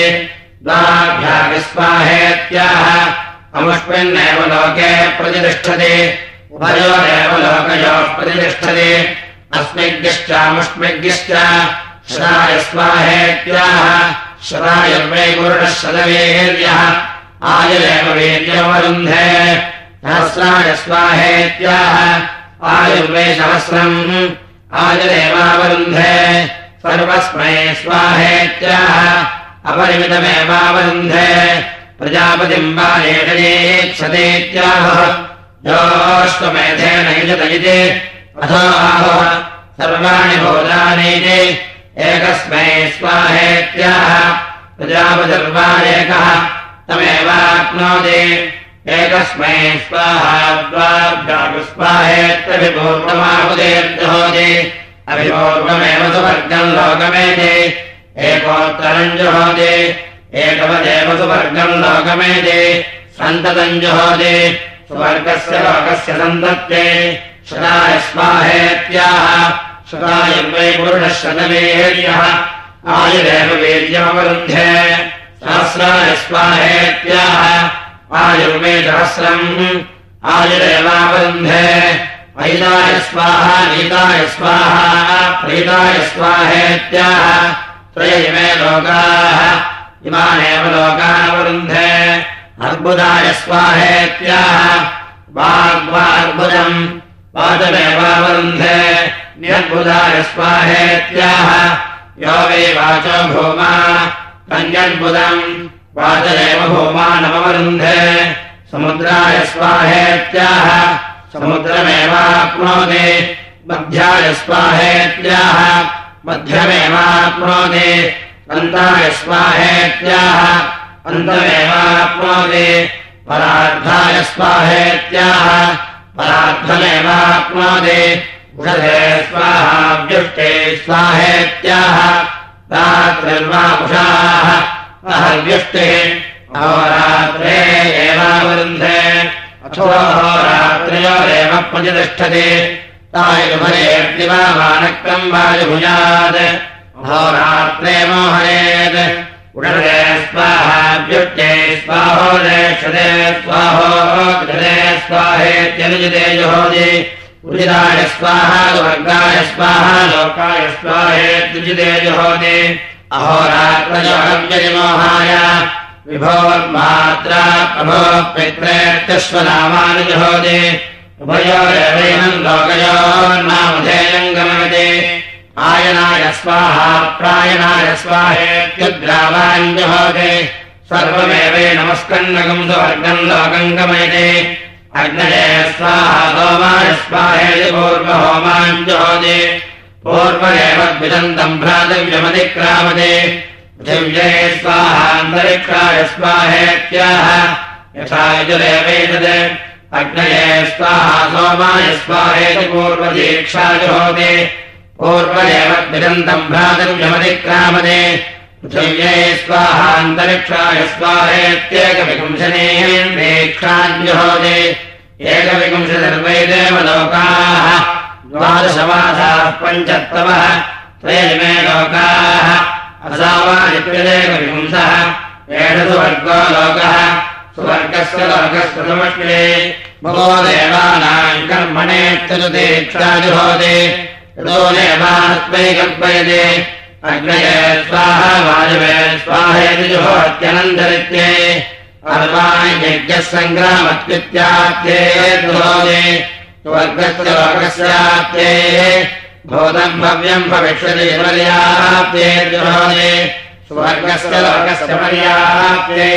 B: द्वाभ्याविस्वाहेत्याह अमुष्मिन्नेव लोके प्रतिष्ठते। उभयोरेव लोकयोः प्रतिष्ठते। अस्मिज्ञश्चामुष्मिज्ञश्च श्राय स्वाहेत्याह। श्रायुर्वै आयुरेव वीर्यमरुन्धे सहस्राय स्वाहेत्याह। आयुर्वे सहस्रम्। आयुरेवावरुन्धे सर्वस्मै स्वाहेत्याह। अपरिमितमेवावरुन्धे प्रजापतिम् वा एषयेक्षतेत्याह योऽश्वमेधेन युजत इति अथो सर्वाणि भोजानीति। एकस्मै स्वाहेत्याह। प्रजापतिर्वा एकः। तमेवाप्नोति। एकस्मै स्वाहा द्वाभ्यागुस्वाहेत्यभिपूर्वमाहुदेर्जुहोति अभिपूर्वमेव सुवर्गम् लोकमेति। एकोत्तरम् जुहोति एकवदेव सुवर्गम् सन्ततम् जुहोति। सुवर्गस्य लोकस्य सन्तत्ते शताय स्वाहेत्याह शतायुर्वै वीर्यमवरुन्धे सहस्राय स्वाहेत्याह आयुर्वे सहस्रम् आयुरेवावरुन्धे ऐदाय स्वाहा नीताय स्वाहा प्रीताय स्वाहेत्याह त्रय इमे लोकाः इमानेव लोकावरुन्धे अर्बुदाय स्वाहेत्याह वाग्वार्बुदम् वाचमेवावरुन्धे न्यद्बुधाय स्वाहेत्याह यो वै वाचो भूमा। कन्यद्बुदम् वाचरेव भूमा नमवरुन्धे समुद्राय स्वाहेत्याह मध्याय स्वाहेत्याह मध्यमेवाप्नोति अन्तमेष्वाहेत्याह अन्तमेवाप्नोति परार्धाय स्वाहेत्याह। परार्थमेवाप्नोति उषधे स्वाहाव्युष्टे स्वाहेत्याह। रात्रिर्वापुषाः। अहर्व्युष्टिः। अहोरात्रे एवावृन्धे अथोहोरात्रयोरेव प्रतिष्ठते। तायुभरेऽग्निवा वानक्रम् वायुभुयात् अहोरात्रे मोहयेत् स्वाहाभ्युष्टे स्वाहोदे क्षदे स्वाहोदे स्वाहेत्यनुजिते जुहोदि। उदिताय स्वाहा वर्गाय स्वाहा लोकाय स्वाहेत्युजिते जुहोदि। अहोरात्रयोगव्यतिमोहाय विभोर्मात्रा प्रभो पित्रेत्यश्वनामानि जुहोदि। उभयोरेवैनम् लोकयोर्नामधेयम् गमयति आयनाय स्वाहा प्रायणाय सर्वमेवै नमस्कन्नकम् सुवर्गम् लोकम् गमयति अग्नये सोमाय स्वाहेति जुहोदि पूर्वमेव द्विदन्तम् भ्रातव्यमतिक्रामते पृथिव्ये स्वाहान्तरिक्षाय स्वाहेत्याह। यथा अग्नये स्वाहा सोमाय स्वाहेति पूर्वदीक्षा द्विदन्तम् भ्रातव्यमतिक्रामते पृथिव्ये स्वाहान्तरिक्षाय देवलोकाः द्वादशमासाः पञ्चत्तमः। त्रयमे लोकाः। असावानित्यदेकविपुंसः एष सुवर्गो लोकः। सुवर्गस्य लोकस्य समष्टे। भगो देवानाम् कर्मणेत्यजुदीक्षाजुहोति यतो देवानत्वै कल्पयते अग्नये स्वाहा वाजवे स्वाहेति जुहोत्यनन्तरित्ये। अर्वाणि यज्ञः सङ्ग्रामत्वित्याप्ते दुहोति स्वर्गस्य लोकस्याप्ते। भूतम् भव्यम् भविष्यति पर्याप्ते जुहोति स्वर्गस्य लोकस्य पर्याप्ते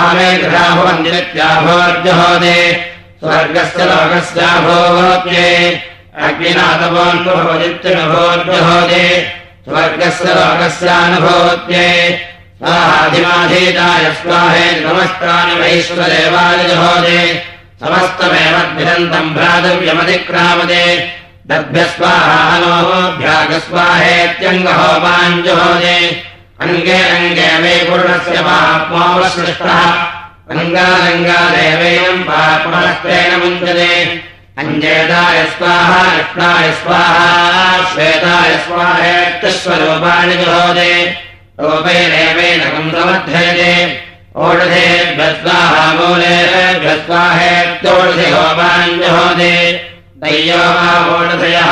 B: आमे गृहाभवन्दित्याभोर्जुहोति स्वर्गस्य लोकस्याभोत्ये अग्निनाथवोन्भवदित्यनुभूभ्यहोदे स्वर्गस्य लोकस्यानुभूत्ये स्वाहाधिमाधीताय स्वाहे नमस्तानि वैश्वदेवायजहोदे समस्तमेव द्विरन्तम् भ्रातव्यमतिक्रामदे दभ्यस्वाहानोभ्यागस्वाहेत्यङ्गहोपाञ्जहोदे अङ्गे अङ्गे मे पूर्णस्य पाप्मावसृष्टः अङ्गारङ्गादेवेन पाप्महस्तेन मुञ्चते अञ्जेताय स्वाहा कृष्णाय स्वाहा, श्वेताय स्वाहेत्यस्वरूपाणि जहोदे रूपैरेवेन कम् समर्थयते ओषधेभ्यस्वाहा मूलेभ्यस्वाहेत्योषधि होमाञ्जहोदे दैयो वा ओषधयः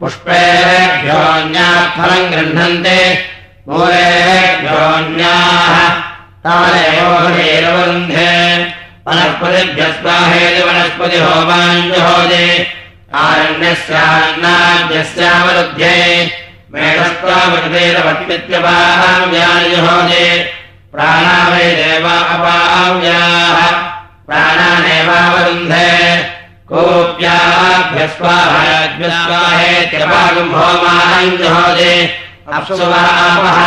B: पुष्पेभ्योऽन्याः फलम् गृह्णन्ते। मूलेभ्योऽन्याः तालेवोषधेरवरुन्धे वनस्पतिभ्यस्वाहेति वनस्पति होमाञ्जहोदे आरण्यस्यान्नाभ्यस्यावरुध्ये मेघस्त्वावृतेरवत्मित्यपाहाव्याजहोदे प्राणा वै देवा अपाव्याः प्राणानेवावरुन्धे। कोऽप्याभ्यस्वाहेत्यपागम् होमाञ्जहोदे अप्सुवापः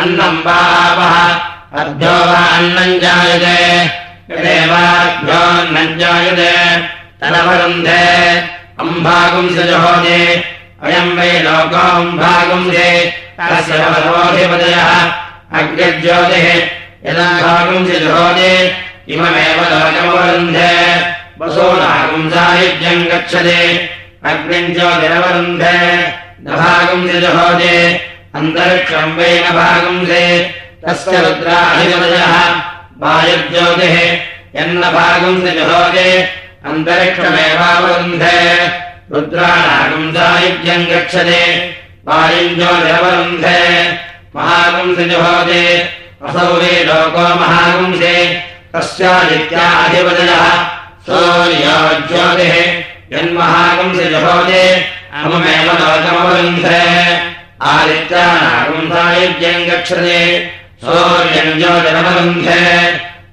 B: अन्नम् वापः अभ्यो वा अन्नम् जायते जायते तदवरुन्धे अम्भागुंसजहोदे अयम् वै लोकोऽम्भागुंसे सर्वोऽधिपतयः अग्रज्योतिः यदा भागुंसजहोदे इममेव लोकमवरुन्धे वसोनागुंसायुज्यम् गच्छते अग्निम् ज्योतिरवरुन्धे न भागुंसजहोदे अन्तरिक्षम् वै न भागुंसे तस्य रुद्राधिपतयः वायुज्योतिः यन्न भागुंसजहोदे अन्तरिक्षमेवावरुन्धे। रुद्राणागुंसायुज्यम् गच्छते महागुंसजहोदे असौ वे लोको महागुंसे तस्यादित्याधिपतयः सूर्यो ज्योतिः यन्महागुंसजहोदे अमुमेव लोकमवरुन्धे। आदित्यानागुंसायुज्यम् गच्छते सूर्यम् ज्योतिरवरुन्धे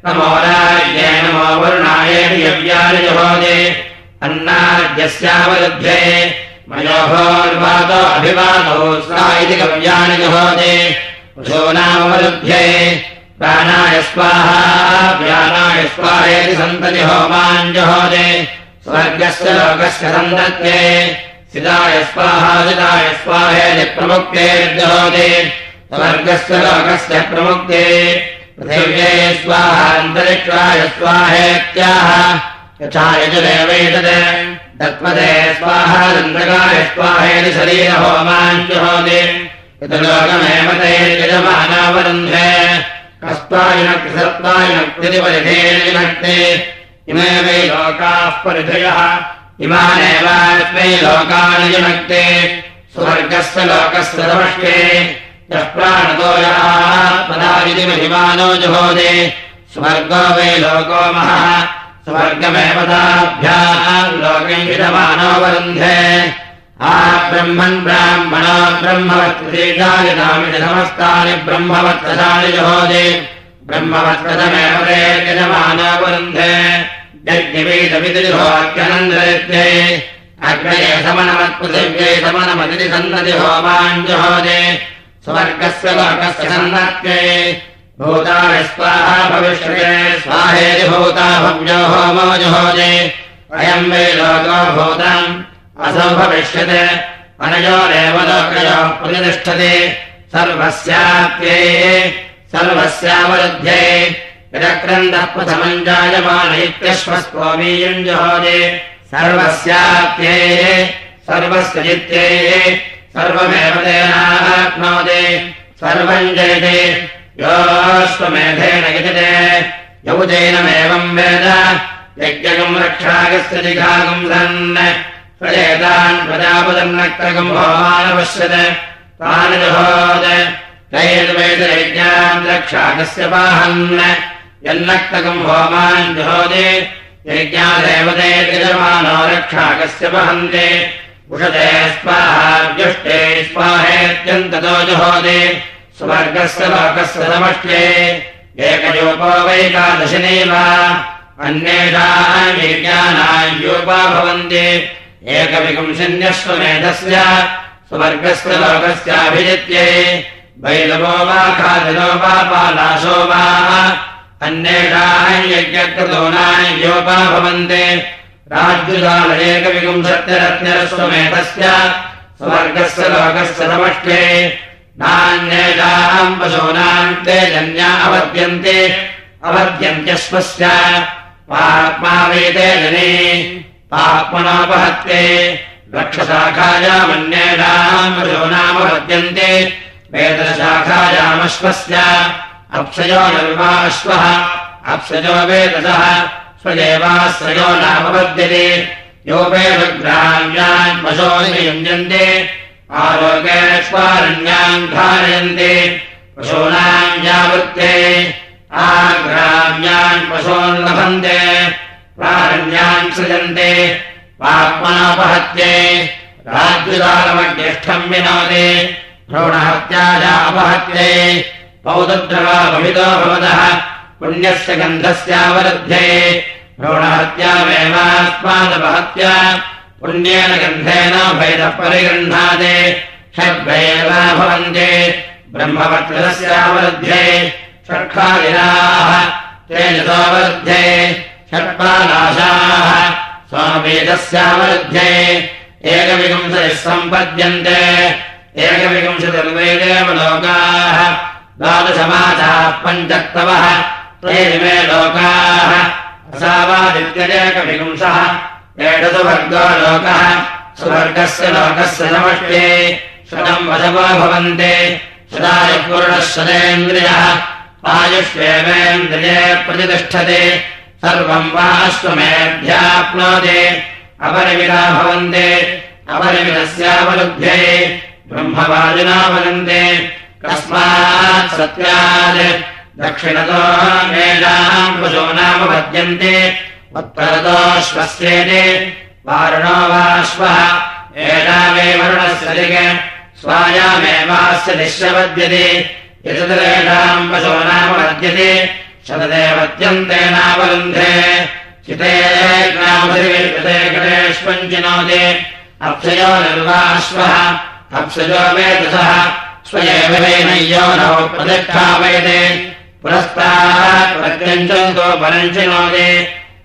B: नमो राज्ये नमो वरुणाय यव्यानिजहोदे अन्नाद्यस्यावरुध्ये मयोभोर्वादो अभिवादो स्वा इति कव्यानि जहोदे नामवरुध्ये प्राणाय स्वाहा व्यानाय स्वाहेति सन्तति स्वर्गस्य लोकस्य सन्तत्ये। सिदाय स्वाहा सिदाय स्वाहेति प्रमुक्ते जहोदे स्वर्गस्य लोकस्य प्रमुक्ते पृथिव्ये स्वाहान्तरिक्षाय स्वाहेत्याह। यथा यजुरेवैतत् तत्पदे स्वाहानन्दकाय स्वाहेति शरीरहोमाञ्जहोदे यत् लोकमेव ते यजमानावरुन्धे। कस्त्वायनक्ति सत्त्वायनक्तिपरिधेनक्ते इमे वै लोकाः परिधयः। इमानेवास्मै लोकानि युनक्ते स्वर्गस्य लोकस्य समष्टे। यः प्राणतो यात्मदाविधि महिमानो जुहोदे स्वर्गो वै लोको महः। स्वर्गमेव विधमानो वरुन्धे। आ ब्रह्मन् ब्राह्मणो ब्रह्मवत्कृतीकालिनामिति समस्तानि ब्रह्मवत्कदानि जुहोदे ब्रह्मवत्कदमेव ते यजमानो वरुन्धे। यज्ञवीतमितिहोत्यनन्दरित्ये अग्नये समनमत्पृथिव्ये समनमतिथि सन्तति होमाञ्जुहोदे स्वर्गस्य लोकस्य सन्नत्ये भूता भव्यो होमो जुहोदे अयम् वै लोको भूतम्। असौ भविष्यते। अनयोरेव लोकयोः प्रतिष्ठते। यदक्रन्दः प्रथमम् जायमान इत्यश्वस्त्वमीयम् जुहोदे सर्वस्याप्ये। सर्वस्य चित्ते सर्वमेव तेनाप्नोति सर्वम् जयते। योऽश्वमेधेन यजते। यौजैनमेवम् वेद। यज्ञकम् रक्षागस्य जिघागम् सन् प्रजेतान् प्रजापदन्नक्रगम् भवानपश्यत् तान् रक्षागस्य पाहन् यन्नक्तकम् होमान् जुहोदे। यज्ञादेवते यजमानो रक्षाकस्य वहन्ते उषते स्वाहाव्युष्टे स्वाहेत्यन्ततो जुहोदे स्वर्गस्य लोकस्य समष्टे एकयोपो वैकादशिनैव अन्येषाम् यज्ञानाम् योपा भवन्ति। एकविपुंशन्यश्वमेधस्य सुवर्गस्य लोकस्याभिजित्ये। वैलवो वा खादिनो वा पालाशो वा। अन्येषाम् यज्ञकृतोनायोपा भवन्ते राज्युजाल एकविपुंशत्यरत्नरस्वमेधस्य स्वर्गस्य लोकस्य समष्टे नान्येषाम् पशूनाम् ते जन्या अवद्यन्ते अवद्यन्त्यश्वस्य पाप्मा वेदे जने पशूनामवद्यन्ते वेदशाखायामश्वस्य। अप्सयो नर्वाश्वः अप्सजो वेदसः स्वदेवाश्रयो नामपद्यते योपेग्राम्यान् पशो युञ्जन्ते आरोग्यस्वारण्याम् धारयन्ते। पशूनाम् यावृत्ते आग्राम्यान् पशून् लभन्ते। प्रारण्यान् सृजन्ते। पाप्मापहत्ये राज्यकालमज्येष्ठम् विनोदे। भ्रूणहत्याया अपहत्ये पौदद्रवा भवितो भवतः पुण्यस्य गन्धस्यावरुध्ये भ्रूणहत्यामेवास्मादपहत्या पुण्येन गन्धेन भैदः परिगृह्णाते षड्भैर्वा भवन्ते ब्रह्मपत्रस्यावरुध्ये षट्खादिनाः तेजसोऽवरुध्ये षट्पानाशाः स्वामेधस्यावरुध्ये एकविंशतिः सम्पद्यन्ते एकविंशतिर्वेदेव लोकाः द्वादशमासाः पञ्चक्तवः ते इमे लोकाः असावादित्यरेकविंशः एषसुवर्गो लोकः सुवर्गस्य लोकस्य समष्टे शतम् वशवो भवन्ते। शतायुः पूर्णः शतेन्द्रियः आयुष्वेवेन्द्रिये प्रतिष्ठते। सर्वम् वा अश्वमेभ्याप्नोति अपरिमिता भवन्ते। अपरिमितस्यावलुभ्ये ब्रह्मवादिना वदन्ते। कस्मात् सत्यात् दक्षिणतो मेषाम् पशूनामपद्यन्ते उत्तरतोऽश्वस्येते वारुणो एषामे वरुणस्य दिग। स्वायामेवास्य निश्चपद्यते पशूनामपद्यते शतदेवत्यन्तेनावरुन्धे चिते ग्रामधिविते गणेष्वञ्चिनोदे अप्सयो निर्वाश्वः अप्सजो वेदसः स्वयेवैनय्यो नौ प्रतिष्ठापयते पुरस्तात् प्रत्यञ्चम् गोपरञ्चिनोदे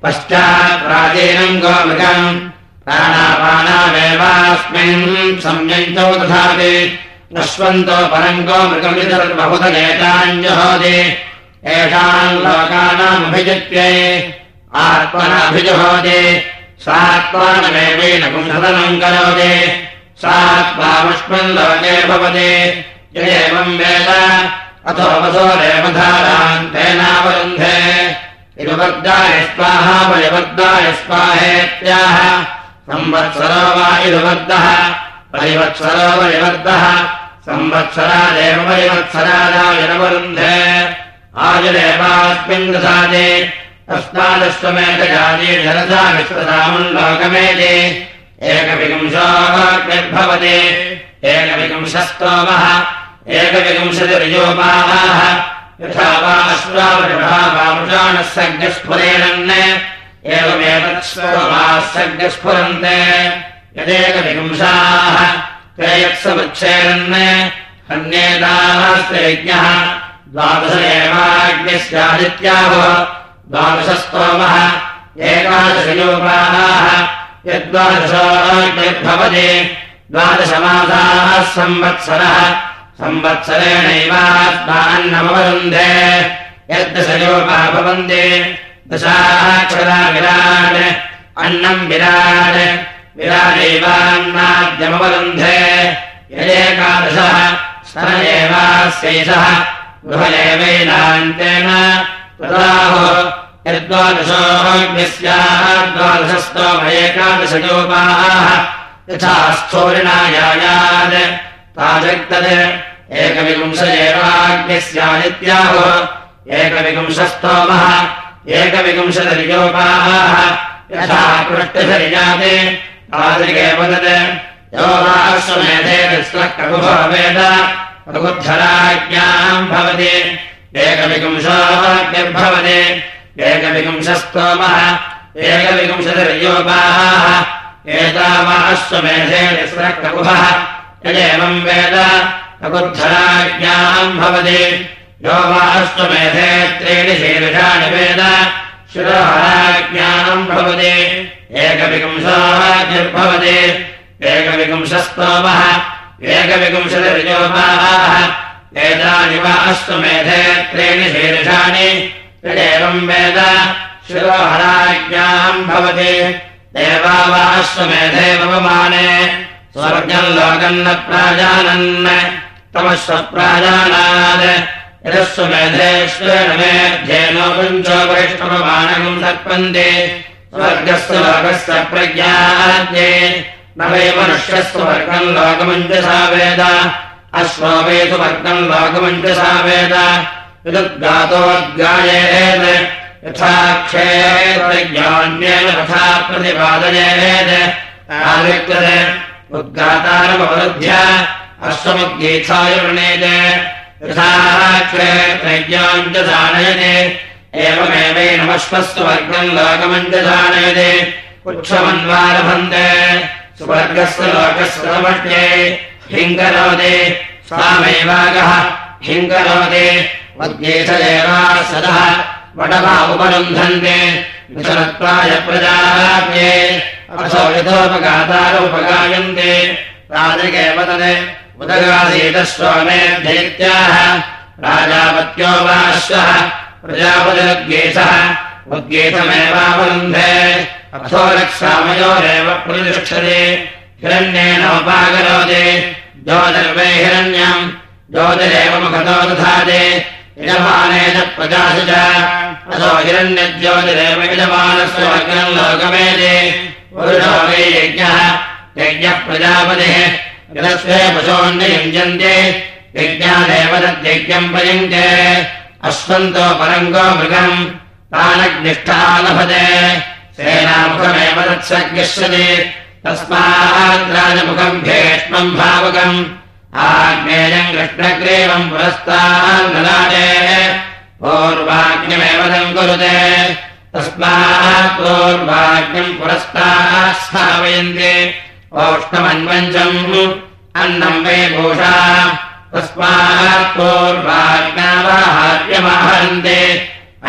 B: पश्चात् प्राचीनम् गोमृगम्। प्राणापानामेवास्मिन् संयञ्चौ दधाति नश्वन्तो परम् गोमृगमितर्बहुतगेताञ्जहोदे येषाम् लोकानामभिजित्ये आत्मनाभिजुहोदे। सात्मानमेवेन पुंसदनम् करोति सात्मामुष्मन् लोके भवति यदेवम् वेद अथो वसोरेव धारान् तेनावरुन्धे। इरुवर्गाय स्वाहा परिवर्गाय स्वाहेत्याह संवत्सरो वा इरुवर्गः परिवत्सरो परिवर्गः। संवत्सरादेव परिवत्सरादायनवरुन्धे। आयुरेवास्मिन् जलसा विश्वसामुल्लोकमेति एकविंशोऽभवति एकविंशस्तोमः एकविंशतिर्योपाः यथा वा अश्वावृषावामुषाणः सर्गस्फुरेणन् एवमेतत् स्तोमाः सर्गस्फुरन्ते यदेकविंशाः ते यत्समुच्छेदन् अन्येतास्ते यज्ञः द्वादश एवाज्ञस्यादित्याहो द्वादशस्तोमः। एकादशयोपाः यद्वादशोग्निर्भवति द्वादशमासाः संवत्सरः संवत्सरेणैवात्मान्नमवरुन्धे यद्दशयोपः भवन्ति दशाक्षरा विराट् अन्नम् विराट् विराटैवान्नाद्यमवरुन्धे यदेकादशः स्तन एवास्यैषः गृह एवैनान्तेन तदाहो यद्वादशोऽग्निस्याद्वादशस्तोम एकादशयोपाः यथा स्थूरिणायायात् ताजक्तत्। एकविंश एवाग्निस्यादित्याहो एकविंशस्तोमः एकविंशतिर्योपाः यथा पृष्ठशरिजाते तादृगेव तत् यो वा अश्वमेधे ककुभो वेद प्रबुद्धराज्ञाम् भवति एकविंशोऽग्निर्भवति एकविंशस्तोमः एकविंशतिर्योपाः एतावाश्वमेधे यदेवम् वेद ककुद्धराज्ञाम् भवति। यो वाश्वमेधे त्रीणि शीर्षाणि वेद शिरोहराज्ञाम् भवति। एकविपुंशार्भवति एकविपुंशस्तोमः एकविपुंशतिर्योपाः एतानि वा अश्वमेधे त्रीणि शीर्षाणि। यदेवम् वेद शिरोहराज्ञाम् भवति। देवा वा अश्वमेधे पवमाने स्वर्गम् लोकम् न प्राजानन् तमश्वप्राजानात्। यदश्वमेधेश्वेन मेध्येनो पञ्चोपरिष्ठपमानकम् सर्पन्ते स्वर्गस्य लोकस्य प्रज्ञाद्ये न वै मनुष्यस्व वर्गम् लोकमञ्जसा वेद। यथा क्षेत्रज्ञान्येन तथा प्रतिपादयेत्। आलिक्यते उद्गातारमवरुध्य अश्वमुद्गीताय वृणेत् यथा क्षेत्रज्ञाञ्जसानयते एवमेवैनमश्वस्तु वर्गम् लोकमञ्जसानयते उच्छमन्वारभन्ते सुवर्गस्य लोकस्य समष्ट्ये हिङ्करोति स्वामैवागः सदः। वटवा उपरुन्धन्ते विशरत्वाय प्रजाज्ञे असो यथोपगातारोपगायन्ते राजकेव तद् उदगादीतस्वामेऽध्यैत्याः राजापत्यो वा अश्वः प्रजापतिरुद्गेशः उद्गेशमेवावरुन्धे अथो रक्षामयोरेव प्रतिष्ठते। हिरण्येनोपाकरोति ज्योतिर्वै हिरण्यम् ज्योतिरेव मुखतो दधाति। यजमाने च असो हिरण्यज्योतिरेव यजमानस्य वर्गम् लोकमेति पुरुषो वै यज्ञः यज्ञः प्रजापतिः यदस्वे पशोन्ययुञ्जन्ते यज्ञादेव तद्यज्ञम् प्रयुङ्क्ते अश्वन्तो परङ्गो मृगम् तानग्निष्ठा लभते सेनामुखमेव तत्सर्गिष्यति तस्मात् राजमुखम् भेष्मम् भावकम् आग्नेयम् कृष्णग्रीवम् पुरस्तान्नलाटे पूर्वाग्निमेव तम् कुरुते तस्मात् पूर्वाग्निम् पुरस्तात् स्थापयन्ति ओष्णमन्वञ्चम् अन्नम् वै भूषा पूर्वाज्ञावाहार्यमाहरन्ति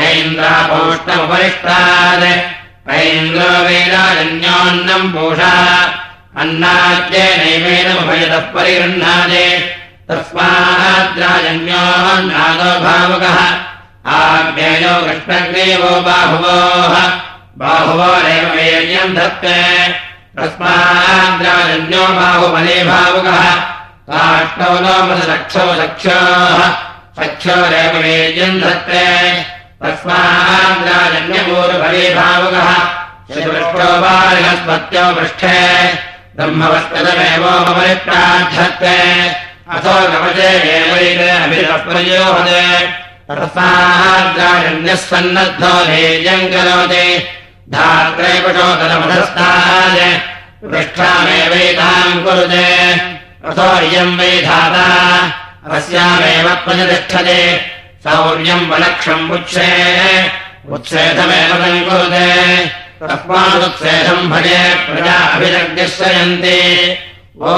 B: ऐन्द्रापोष्णमुपरिष्टात् ऐन्द्रो वेदाजन्योन्नम् भूषा अन्नाद्येनैवेदमुभयतः परिगृह्णाति तस्माद्राजन्योन्नादो भावुकः आग्नेयो कृष्णग्रीवो बाहुवोः। बाहुवोरेव वीर्यम् धत्ते। तस्माद्राजन्यो बाहुबले भावुकः। लोमसक्षौ सख्योः सख्योरेव वीर्यम् धत्ते। तस्माद्राजन्यपूर्वफले भावुकः। पृष्ठो बालहस्पत्यो पृष्ठे। ब्रह्मवस्तमेवोपरिप्रार्थते अथो एवैरभिप्रयोहते तस्माद्राजन्यः सन्नद्धो करोति धात्रे पशोदरमधस्ताय पृष्ठामेवैताम् कुरुते अथो इयम् वै धाता अस्यामेव प्रतिष्ठते सौर्यम् वलक्षम् उच्छे उत्सेधमेव तम् कुरुते तस्मादुत्सेधम् भजे प्रजा अभिरग्निश्रयन्ति ओ